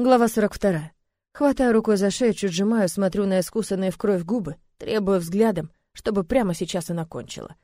Глава 42. Хватаю рукой за шею, чуть сжимаю, смотрю на искусанные в кровь губы, требую взглядом, чтобы прямо сейчас она кончила.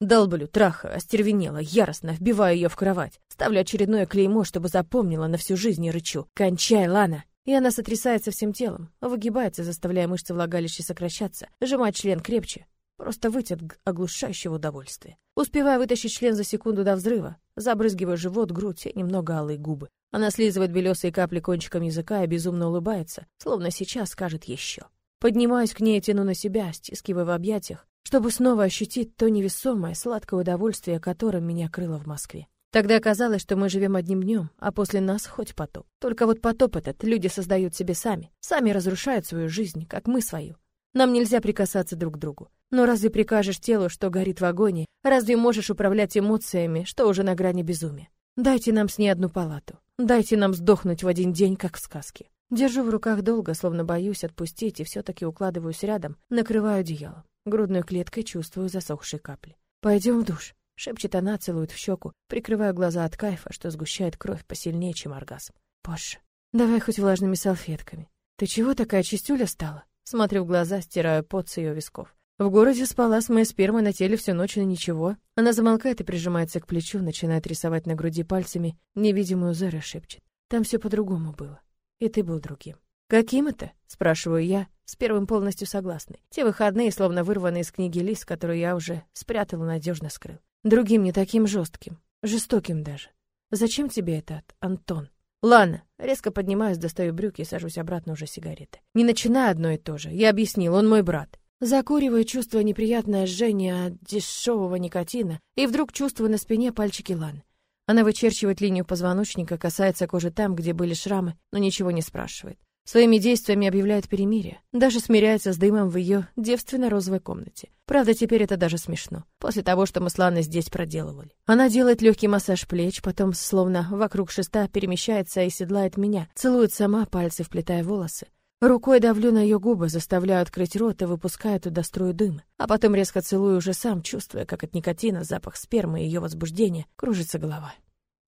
Долблю, трахаю, остервенела, яростно вбиваю ее в кровать. Ставлю очередное клеймо, чтобы запомнила на всю жизнь и рычу. «Кончай, Лана!» И она сотрясается всем телом, выгибается, заставляя мышцы влагалища сокращаться, сжимать член крепче, просто выйти от оглушающего удовольствия. Успеваю вытащить член за секунду до взрыва, забрызгиваю живот, грудь и немного алые губы. Она слизывает белесые капли кончиком языка и безумно улыбается, словно сейчас скажет еще. Поднимаюсь к ней и тяну на себя, стискивая в объятиях, чтобы снова ощутить то невесомое, сладкое удовольствие, которым меня крыло в Москве. Тогда казалось, что мы живем одним днем, а после нас хоть потоп. Только вот потоп этот люди создают себе сами, сами разрушают свою жизнь, как мы свою. Нам нельзя прикасаться друг к другу. Но разве прикажешь телу, что горит в агонии? Разве можешь управлять эмоциями, что уже на грани безумия? Дайте нам с ней одну палату. Дайте нам сдохнуть в один день, как в сказке. Держу в руках долго, словно боюсь отпустить, и все-таки укладываюсь рядом, накрываю одеялом. Грудной клеткой чувствую засохшие капли. Пойдем в душ шепчет она, целует в щеку, прикрывая глаза от кайфа, что сгущает кровь посильнее, чем оргазм. Позже. Давай хоть влажными салфетками. Ты чего такая чистюля стала? Смотрю в глаза, стираю пот с ее висков. В городе спала с моей спермой на теле всю ночь, и ничего. Она замолкает и прижимается к плечу, начинает рисовать на груди пальцами невидимую зеры, шепчет. Там все по-другому было. И ты был другим. «Каким это?» — спрашиваю я, с первым полностью согласной. Те выходные, словно вырванные из книги лист, которую я уже спрятал и надежно скрыл. Другим не таким жестким, жестоким даже. Зачем тебе это, Антон? Ладно, резко поднимаюсь, достаю брюки и сажусь обратно уже сигареты. Не начинай одно и то же. Я объяснил, он мой брат. Закуриваю, чувствуя неприятное жжение от дешевого никотина, и вдруг чувствую на спине пальчики Ланы. Она вычерчивает линию позвоночника, касается кожи там, где были шрамы, но ничего не спрашивает. Своими действиями объявляет перемирие. Даже смиряется с дымом в ее девственно-розовой комнате. Правда, теперь это даже смешно. После того, что мы с Ланой здесь проделывали. Она делает легкий массаж плеч, потом, словно вокруг шеста, перемещается и седлает меня. Целует сама, пальцы вплетая волосы. Рукой давлю на ее губы, заставляю открыть рот и выпускаю туда струю дыма. А потом резко целую уже сам, чувствуя, как от никотина, запах спермы и ее возбуждения кружится голова.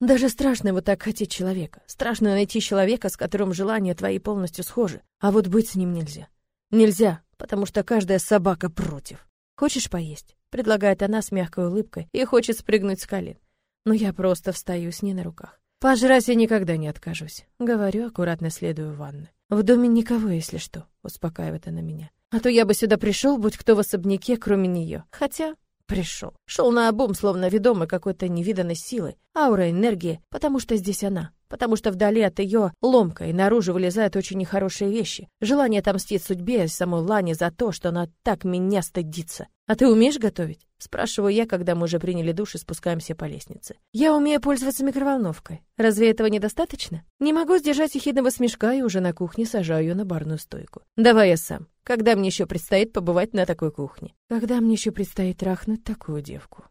Даже страшно вот так хотеть человека. Страшно найти человека, с которым желания твои полностью схожи. А вот быть с ним нельзя. Нельзя, потому что каждая собака против. «Хочешь поесть?» — предлагает она с мягкой улыбкой и хочет спрыгнуть с колен. Но я просто встаю с ней на руках. «Пожрать я никогда не откажусь», — говорю, аккуратно следую в ванну. «В доме никого, если что», — успокаивает она меня. «А то я бы сюда пришел, будь кто в особняке, кроме нее. Хотя пришел. Шел на обум, словно ведомый какой-то невиданной силой, аура энергии, потому что здесь она, потому что вдали от ее ломка и наружу вылезают очень нехорошие вещи. Желание отомстить судьбе самой Лане за то, что она так меня стыдится. «А ты умеешь готовить?» Спрашиваю я, когда мы уже приняли душ и спускаемся по лестнице. «Я умею пользоваться микроволновкой. Разве этого недостаточно?» Не могу сдержать ехидного смешка и уже на кухне сажаю ее на барную стойку. «Давай я сам. Когда мне еще предстоит побывать на такой кухне?» «Когда мне еще предстоит трахнуть такую девку?»